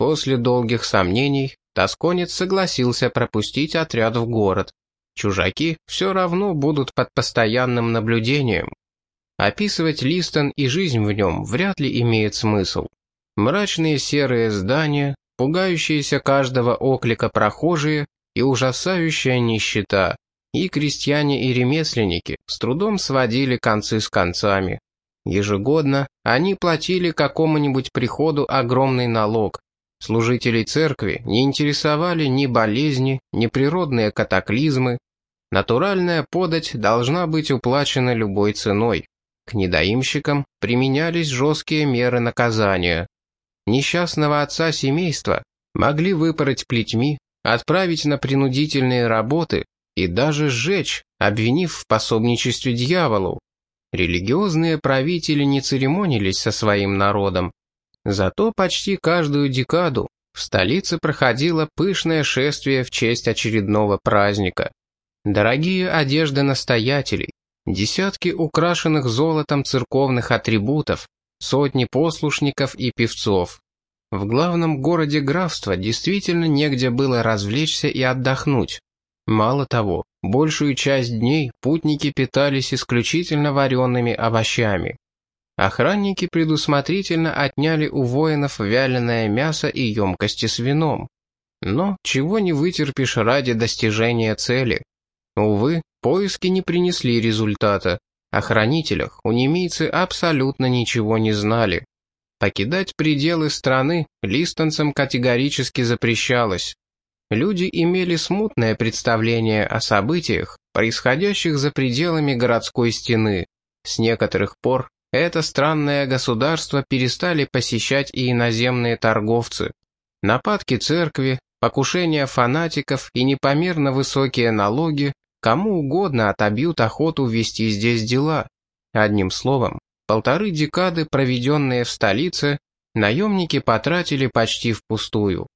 После долгих сомнений Тосконец согласился пропустить отряд в город. Чужаки все равно будут под постоянным наблюдением. Описывать Листон и жизнь в нем вряд ли имеет смысл. Мрачные серые здания, пугающиеся каждого оклика прохожие и ужасающая нищета. И крестьяне и ремесленники с трудом сводили концы с концами. Ежегодно они платили какому-нибудь приходу огромный налог. Служителей церкви не интересовали ни болезни, ни природные катаклизмы. Натуральная подать должна быть уплачена любой ценой. К недоимщикам применялись жесткие меры наказания. Несчастного отца семейства могли выпороть плетьми, отправить на принудительные работы и даже сжечь, обвинив в пособничестве дьяволу. Религиозные правители не церемонились со своим народом. Зато почти каждую декаду в столице проходило пышное шествие в честь очередного праздника. Дорогие одежды настоятелей, десятки украшенных золотом церковных атрибутов, сотни послушников и певцов. В главном городе графства действительно негде было развлечься и отдохнуть. Мало того, большую часть дней путники питались исключительно вареными овощами. Охранники предусмотрительно отняли у воинов вяленое мясо и емкости с вином. Но чего не вытерпишь ради достижения цели. Увы, поиски не принесли результата. О хранителях у немийцы абсолютно ничего не знали. Покидать пределы страны листанцам категорически запрещалось. Люди имели смутное представление о событиях, происходящих за пределами городской стены. С некоторых пор это странное государство перестали посещать и иноземные торговцы. Нападки церкви, покушения фанатиков и непомерно высокие налоги кому угодно отобьют охоту вести здесь дела. Одним словом, Полторы декады, проведенные в столице, наемники потратили почти впустую.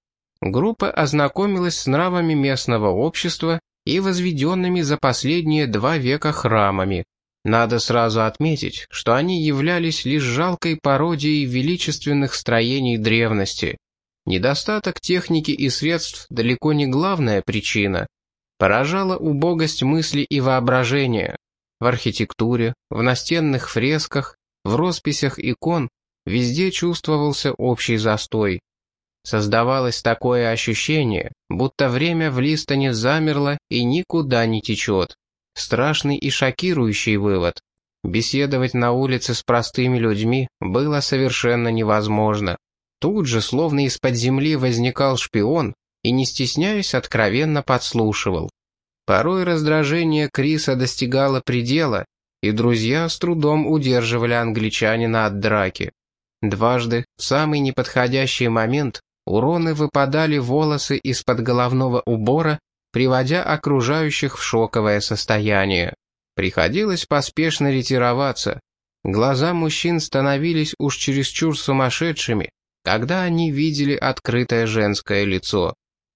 Группа ознакомилась с нравами местного общества и возведенными за последние два века храмами. Надо сразу отметить, что они являлись лишь жалкой пародией величественных строений древности. Недостаток техники и средств далеко не главная причина. Поражала убогость мысли и воображения. В архитектуре, в настенных фресках, в росписях икон везде чувствовался общий застой. Создавалось такое ощущение, будто время в Листоне замерло и никуда не течет. Страшный и шокирующий вывод. Беседовать на улице с простыми людьми было совершенно невозможно. Тут же, словно из-под земли, возникал шпион и, не стесняясь, откровенно подслушивал. Порой раздражение Криса достигало предела, и друзья с трудом удерживали англичанина от драки. Дважды, в самый неподходящий момент, у Роны выпадали волосы из-под головного убора, приводя окружающих в шоковое состояние. Приходилось поспешно ретироваться. Глаза мужчин становились уж чересчур сумасшедшими, когда они видели открытое женское лицо.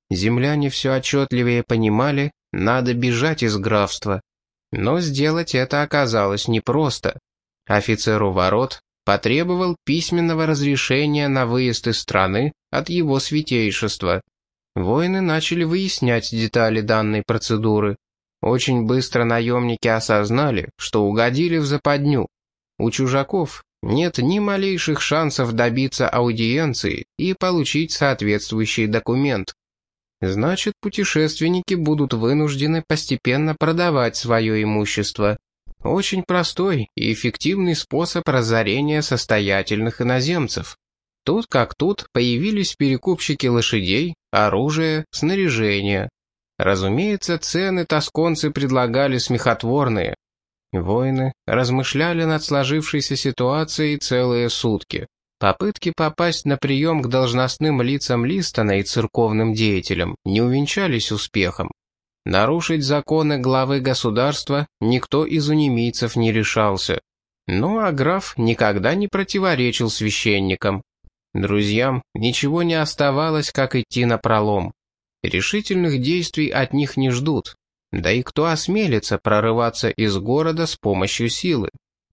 Земляне все отчетливее понимали, надо бежать из графства. Но сделать это оказалось непросто. Офицеру ворот потребовал письменного разрешения на выезд из страны от его святейшества. Воины начали выяснять детали данной процедуры. Очень быстро наемники осознали, что угодили в западню. У чужаков нет ни малейших шансов добиться аудиенции и получить соответствующий документ. Значит, путешественники будут вынуждены постепенно продавать свое имущество. Очень простой и эффективный способ разорения состоятельных иноземцев. Тут как тут появились перекупщики лошадей, оружия, снаряжения. Разумеется, цены тосконцы предлагали смехотворные. Воины размышляли над сложившейся ситуацией целые сутки. Попытки попасть на прием к должностным лицам Листона и церковным деятелям не увенчались успехом. Нарушить законы главы государства никто из унемийцев не решался. Ну а граф никогда не противоречил священникам. Друзьям ничего не оставалось, как идти на пролом. Решительных действий от них не ждут. Да и кто осмелится прорываться из города с помощью силы?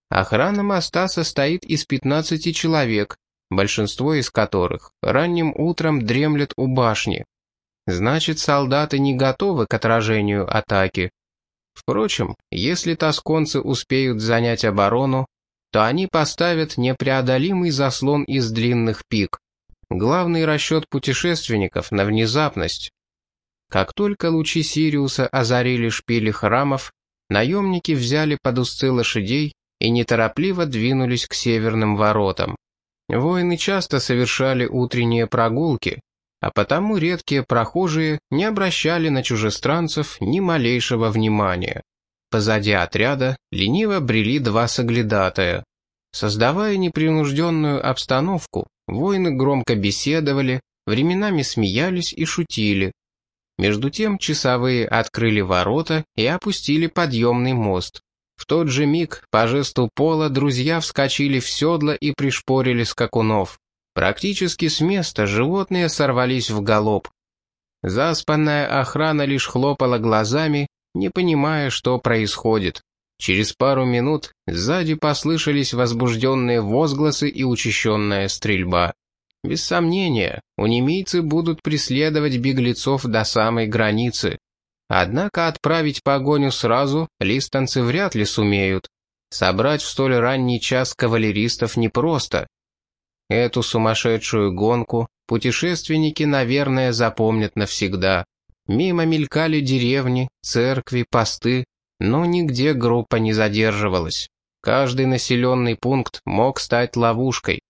Охрана моста состоит из 15 человек, большинство из которых ранним утром дремлет у башни. Значит, солдаты не готовы к отражению атаки. Впрочем, если тосконцы успеют занять оборону, то они поставят непреодолимый заслон из длинных пик. Главный расчет путешественников на внезапность. Как только лучи Сириуса озарили шпили храмов, наемники взяли под узцы лошадей и неторопливо двинулись к северным воротам. Воины часто совершали утренние прогулки, а потому редкие прохожие не обращали на чужестранцев ни малейшего внимания. Позади отряда лениво брели два соглядатая. Создавая непринужденную обстановку, воины громко беседовали, временами смеялись и шутили. Между тем часовые открыли ворота и опустили подъемный мост. В тот же миг, по жесту пола, друзья вскочили в седло и пришпорили скакунов. Практически с места животные сорвались в галоп. Заспанная охрана лишь хлопала глазами, не понимая, что происходит. Через пару минут сзади послышались возбужденные возгласы и учащенная стрельба. Без сомнения, унемийцы будут преследовать беглецов до самой границы. Однако отправить погоню сразу листанцы вряд ли сумеют. Собрать в столь ранний час кавалеристов непросто. Эту сумасшедшую гонку путешественники, наверное, запомнят навсегда. Мимо мелькали деревни, церкви, посты, но нигде группа не задерживалась. Каждый населенный пункт мог стать ловушкой.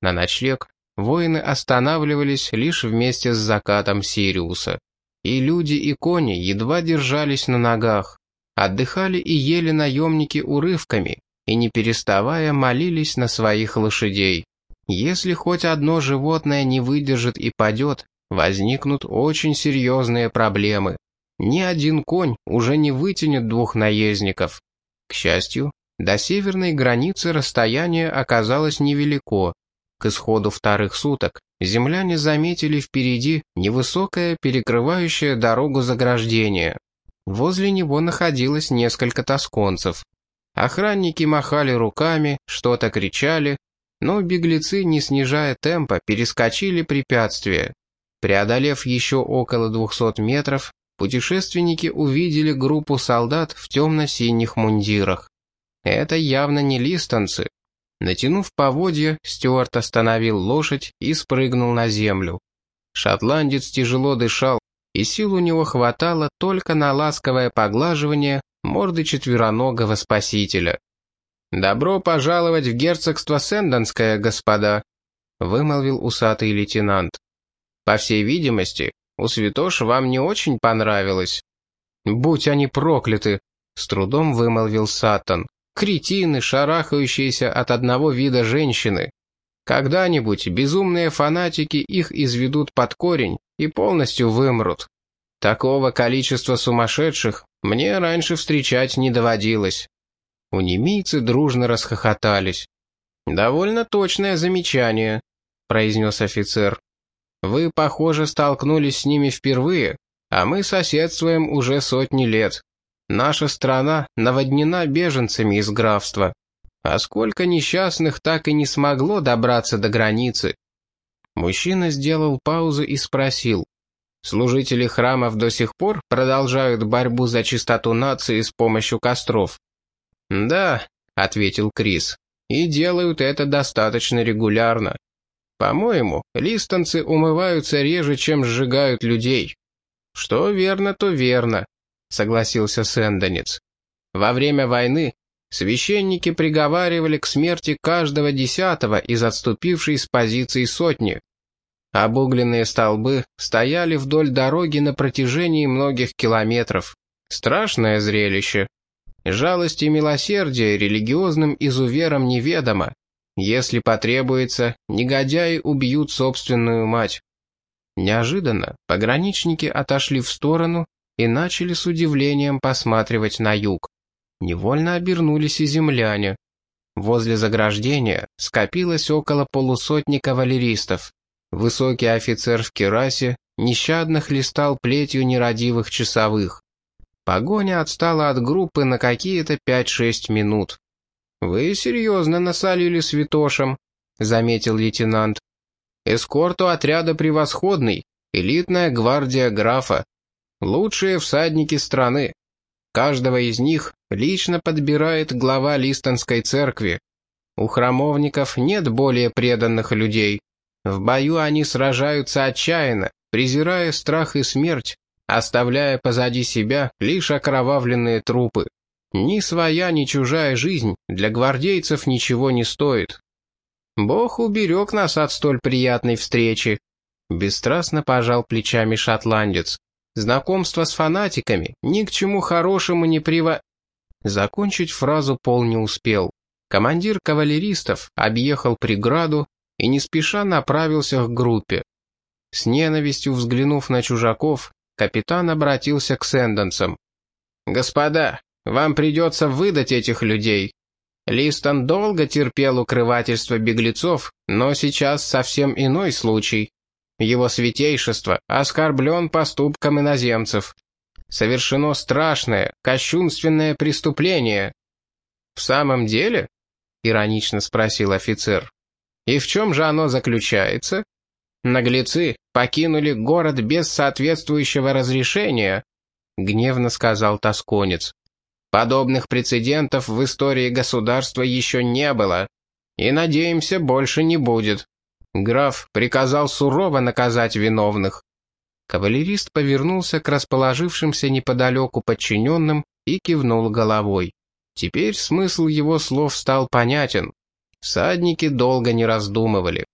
На ночлег воины останавливались лишь вместе с закатом Сириуса. И люди, и кони едва держались на ногах. Отдыхали и ели наемники урывками, и не переставая молились на своих лошадей. Если хоть одно животное не выдержит и падет, возникнут очень серьезные проблемы. Ни один конь уже не вытянет двух наездников. К счастью, до северной границы расстояние оказалось невелико. К исходу вторых суток земляне заметили впереди невысокое перекрывающее дорогу заграждение. Возле него находилось несколько тосконцев. Охранники махали руками, что-то кричали, но беглецы, не снижая темпа, перескочили препятствие. Преодолев еще около 200 метров, путешественники увидели группу солдат в темно-синих мундирах. Это явно не листанцы, Натянув поводья, Стюарт остановил лошадь и спрыгнул на землю. Шотландец тяжело дышал, и сил у него хватало только на ласковое поглаживание морды четвероногого спасителя. «Добро пожаловать в герцогство Сэндонское, господа», — вымолвил усатый лейтенант. «По всей видимости, у святош вам не очень понравилось». «Будь они прокляты», — с трудом вымолвил Сатан кретины, шарахающиеся от одного вида женщины. Когда-нибудь безумные фанатики их изведут под корень и полностью вымрут. Такого количества сумасшедших мне раньше встречать не доводилось. У немийцы дружно расхохотались. «Довольно точное замечание», — произнес офицер. «Вы, похоже, столкнулись с ними впервые, а мы соседствуем уже сотни лет. Наша страна наводнена беженцами из графства. А сколько несчастных так и не смогло добраться до границы? Мужчина сделал паузу и спросил. Служители храмов до сих пор продолжают борьбу за чистоту нации с помощью костров? «Да», — ответил Крис, — «и делают это достаточно регулярно. По-моему, листанцы умываются реже, чем сжигают людей. Что верно, то верно. — согласился Сэндонец. «Во время войны священники приговаривали к смерти каждого десятого из отступившей с позиций сотни. Обугленные столбы стояли вдоль дороги на протяжении многих километров. Страшное зрелище. Жалость и милосердие религиозным изуверам неведомо. Если потребуется, негодяи убьют собственную мать. Неожиданно пограничники отошли в сторону и начали с удивлением посматривать на юг. Невольно обернулись и земляне. Возле заграждения скопилось около полусотни кавалеристов. Высокий офицер в керасе нещадно хлестал плетью нерадивых часовых. Погоня отстала от группы на какие-то 5-6 минут. «Вы серьезно насолили святошам», — заметил лейтенант. «Эскорт у отряда превосходный, элитная гвардия графа. Лучшие всадники страны. Каждого из них лично подбирает глава Листонской церкви. У храмовников нет более преданных людей. В бою они сражаются отчаянно, презирая страх и смерть, оставляя позади себя лишь окровавленные трупы. Ни своя, ни чужая жизнь для гвардейцев ничего не стоит. Бог уберег нас от столь приятной встречи. Бесстрастно пожал плечами шотландец. Знакомство с фанатиками ни к чему хорошему не прива... Закончить фразу Пол не успел. Командир кавалеристов объехал преграду и не спеша направился к группе. С ненавистью взглянув на чужаков, капитан обратился к сэнденсам. «Господа, вам придется выдать этих людей. Листон долго терпел укрывательство беглецов, но сейчас совсем иной случай. Его святейшество оскорблен поступком иноземцев. Совершено страшное, кощунственное преступление. «В самом деле?» — иронично спросил офицер. «И в чем же оно заключается?» «Наглецы покинули город без соответствующего разрешения», — гневно сказал тосконец. «Подобных прецедентов в истории государства еще не было, и, надеемся, больше не будет. Граф приказал сурово наказать виновных». Кавалерист повернулся к расположившимся неподалеку подчиненным и кивнул головой. Теперь смысл его слов стал понятен. Всадники долго не раздумывали.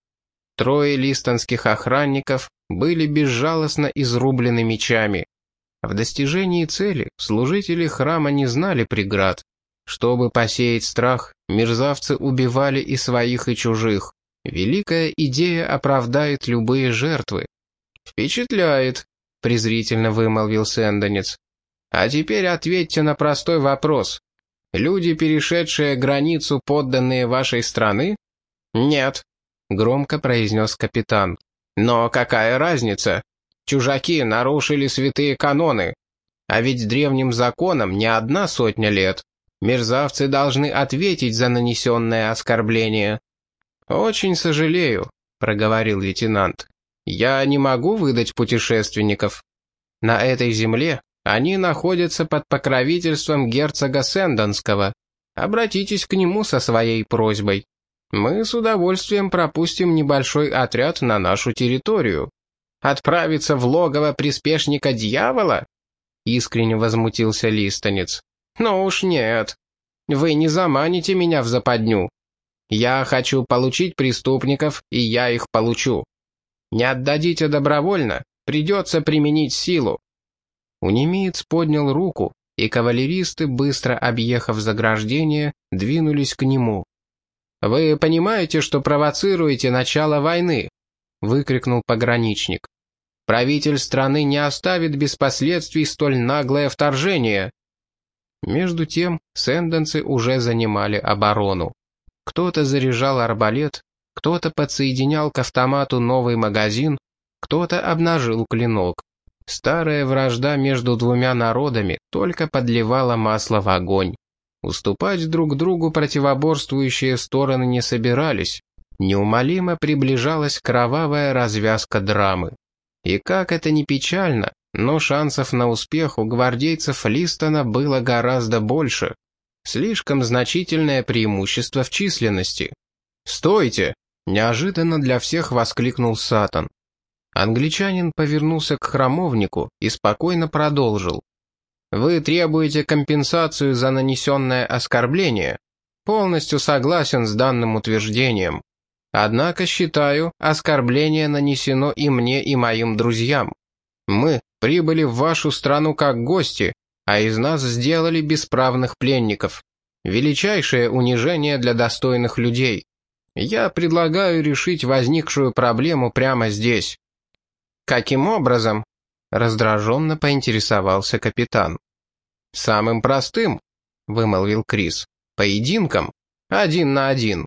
Трое листонских охранников были безжалостно изрублены мечами. В достижении цели служители храма не знали преград. Чтобы посеять страх, мерзавцы убивали и своих, и чужих. Великая идея оправдает любые жертвы. «Впечатляет», — презрительно вымолвил Сэндонец. «А теперь ответьте на простой вопрос. Люди, перешедшие границу, подданные вашей страны?» «Нет», — громко произнес капитан. «Но какая разница? Чужаки нарушили святые каноны. А ведь древним законам не одна сотня лет. Мерзавцы должны ответить за нанесенное оскорбление». «Очень сожалею», — проговорил лейтенант. «Я не могу выдать путешественников. На этой земле они находятся под покровительством герцога Сендонского. Обратитесь к нему со своей просьбой. Мы с удовольствием пропустим небольшой отряд на нашу территорию. Отправиться в логово приспешника дьявола? Искренне возмутился Листонец. Ну уж нет. Вы не заманите меня в западню. Я хочу получить преступников, и я их получу. Не отдадите добровольно, придется применить силу. Унемиец поднял руку, и кавалеристы, быстро объехав заграждение, двинулись к нему. «Вы понимаете, что провоцируете начало войны?» — выкрикнул пограничник. «Правитель страны не оставит без последствий столь наглое вторжение». Между тем сэнденцы уже занимали оборону. Кто-то заряжал арбалет, кто-то подсоединял к автомату новый магазин, кто-то обнажил клинок. Старая вражда между двумя народами только подливала масло в огонь. Уступать друг другу противоборствующие стороны не собирались. Неумолимо приближалась кровавая развязка драмы. И как это ни печально, но шансов на успех у гвардейцев Листона было гораздо больше. Слишком значительное преимущество в численности. «Стойте!» — неожиданно для всех воскликнул Сатан. Англичанин повернулся к храмовнику и спокойно продолжил. Вы требуете компенсацию за нанесенное оскорбление. Полностью согласен с данным утверждением. Однако считаю, оскорбление нанесено и мне, и моим друзьям. Мы прибыли в вашу страну как гости, а из нас сделали бесправных пленников. Величайшее унижение для достойных людей. Я предлагаю решить возникшую проблему прямо здесь. Каким образом? Раздраженно поинтересовался капитан. «Самым простым», — вымолвил Крис. «Поединком. Один на один.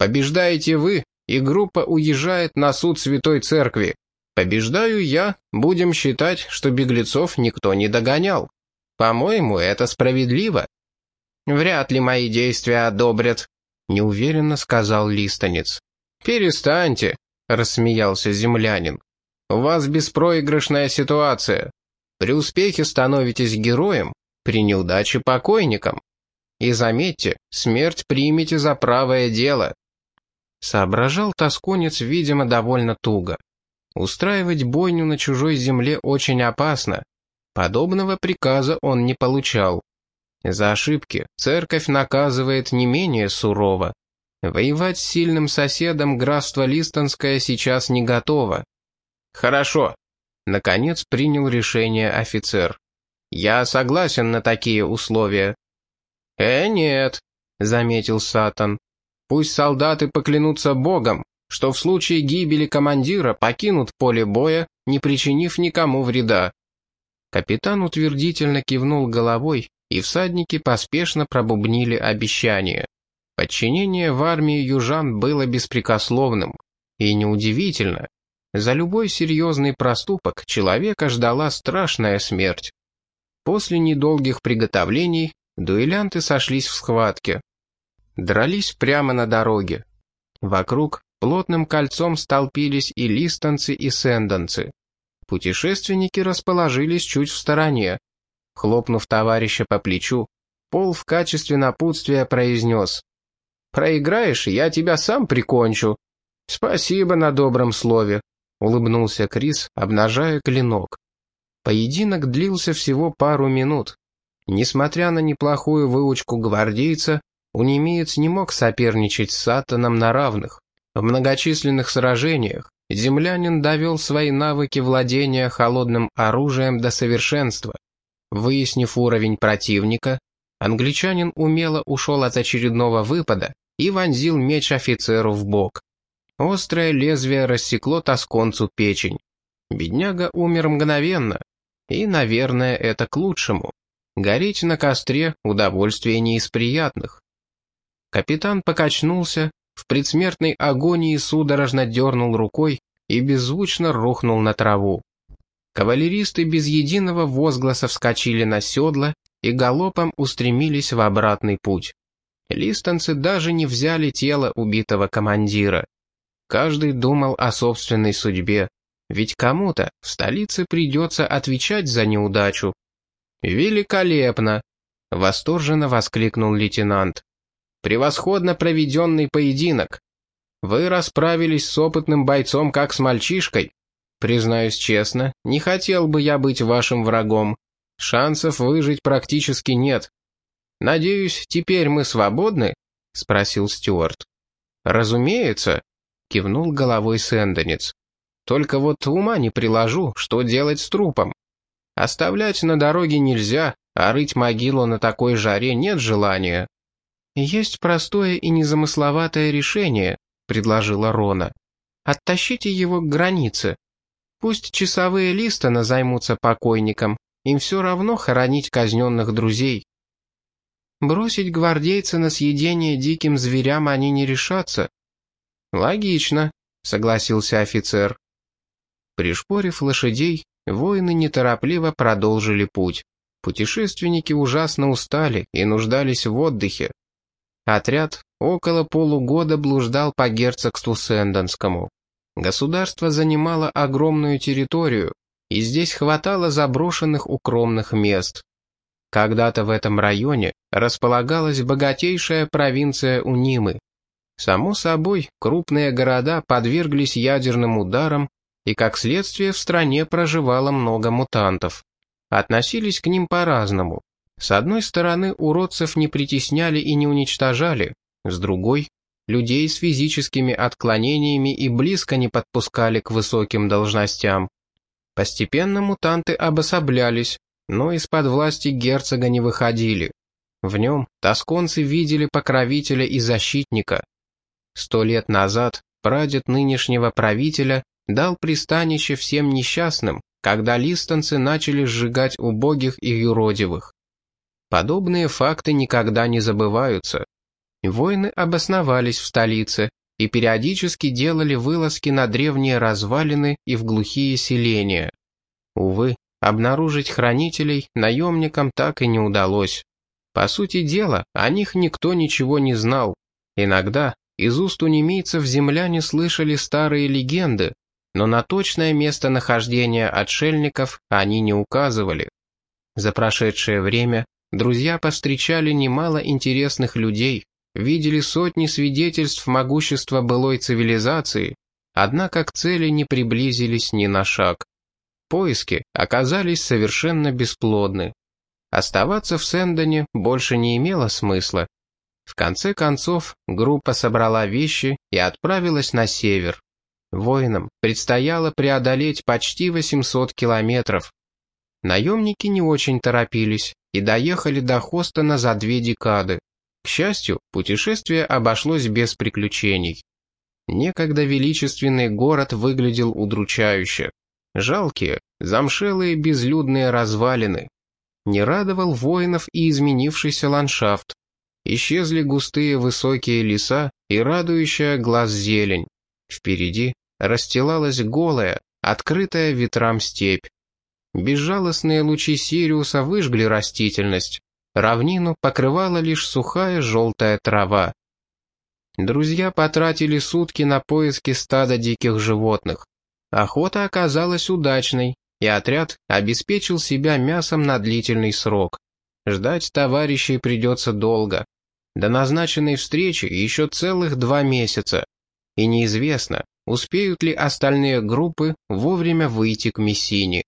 Побеждаете вы, и группа уезжает на суд Святой Церкви. Побеждаю я, будем считать, что беглецов никто не догонял. По-моему, это справедливо». «Вряд ли мои действия одобрят», — неуверенно сказал Листонец. «Перестаньте», — рассмеялся землянин. «У вас беспроигрышная ситуация. При успехе становитесь героем, при неудаче покойником. И заметьте, смерть примите за правое дело». Соображал тосконец, видимо, довольно туго. Устраивать бойню на чужой земле очень опасно. Подобного приказа он не получал. За ошибки церковь наказывает не менее сурово. Воевать с сильным соседом графство Листонское сейчас не готово. Хорошо. Наконец принял решение офицер. Я согласен на такие условия. Э, нет, заметил Сатан. Пусть солдаты поклянутся Богом, что в случае гибели командира покинут поле боя, не причинив никому вреда. Капитан утвердительно кивнул головой, и всадники поспешно пробубнили обещание. Подчинение в армии южан было беспрекословным. И неудивительно. За любой серьезный проступок человека ждала страшная смерть. После недолгих приготовлений дуэлянты сошлись в схватке. Дрались прямо на дороге. Вокруг плотным кольцом столпились и листанцы, и сендонцы. Путешественники расположились чуть в стороне. Хлопнув товарища по плечу, Пол в качестве напутствия произнес. «Проиграешь, я тебя сам прикончу». «Спасибо на добром слове», — улыбнулся Крис, обнажая клинок. Поединок длился всего пару минут. Несмотря на неплохую выучку гвардейца, Унемеец не мог соперничать с Сатаном на равных. В многочисленных сражениях землянин довел свои навыки владения холодным оружием до совершенства. Выяснив уровень противника, англичанин умело ушел от очередного выпада и вонзил меч офицеру в бок. Острое лезвие рассекло тосконцу печень. Бедняга умер мгновенно, и, наверное, это к лучшему. Гореть на костре – удовольствие не из приятных. Капитан покачнулся, в предсмертной агонии судорожно дернул рукой и беззвучно рухнул на траву. Кавалеристы без единого возгласа вскочили на седла и галопом устремились в обратный путь. Листанцы даже не взяли тело убитого командира. Каждый думал о собственной судьбе, ведь кому-то в столице придется отвечать за неудачу. «Великолепно!» — восторженно воскликнул лейтенант. «Превосходно проведенный поединок. Вы расправились с опытным бойцом, как с мальчишкой. Признаюсь честно, не хотел бы я быть вашим врагом. Шансов выжить практически нет. Надеюсь, теперь мы свободны?» — спросил Стюарт. «Разумеется», — кивнул головой Сэндонец. «Только вот ума не приложу, что делать с трупом. Оставлять на дороге нельзя, а рыть могилу на такой жаре нет желания». «Есть простое и незамысловатое решение», — предложила Рона. «Оттащите его к границе. Пусть часовые Листона займутся покойником, им все равно хоронить казненных друзей. Бросить гвардейца на съедение диким зверям они не решатся. Логично, согласился офицер. Пришпорив лошадей, воины неторопливо продолжили путь. Путешественники ужасно устали и нуждались в отдыхе. Отряд около полугода блуждал по герцогству Сэндонскому. Государство занимало огромную территорию, и здесь хватало заброшенных укромных мест. Когда-то в этом районе располагалась богатейшая провинция Унимы. Само собой, крупные города подверглись ядерным ударам, и как следствие в стране проживало много мутантов. Относились к ним по-разному. С одной стороны, уродцев не притесняли и не уничтожали, с другой людей с физическими отклонениями и близко не подпускали к высоким должностям. Постепенно мутанты обособлялись, но из-под власти герцога не выходили. В нем тосконцы видели покровителя и защитника. Сто лет назад прадед нынешнего правителя дал пристанище всем несчастным, когда листанцы начали сжигать убогих и юродивых. Подобные факты никогда не забываются. Воины обосновались в столице и периодически делали вылазки на древние развалины и в глухие селения. Увы, обнаружить хранителей наемникам так и не удалось. По сути дела, о них никто ничего не знал. Иногда Из уст у земляне слышали старые легенды, но на точное местонахождение отшельников они не указывали. За прошедшее время друзья повстречали немало интересных людей, видели сотни свидетельств могущества былой цивилизации, однако к цели не приблизились ни на шаг. Поиски оказались совершенно бесплодны. Оставаться в Сэндоне больше не имело смысла. В конце концов, группа собрала вещи и отправилась на север. Воинам предстояло преодолеть почти 800 километров. Наемники не очень торопились и доехали до Хостона за две декады. К счастью, путешествие обошлось без приключений. Некогда величественный город выглядел удручающе. Жалкие, замшелые безлюдные развалины. Не радовал воинов и изменившийся ландшафт. Исчезли густые высокие леса и радующая глаз зелень. Впереди расстилалась голая, открытая ветрам степь. Безжалостные лучи Сириуса выжгли растительность. Равнину покрывала лишь сухая желтая трава. Друзья потратили сутки на поиски стада диких животных. Охота оказалась удачной, и отряд обеспечил себя мясом на длительный срок. Ждать товарищей придется долго. До назначенной встречи еще целых два месяца. И неизвестно, успеют ли остальные группы вовремя выйти к Мессине.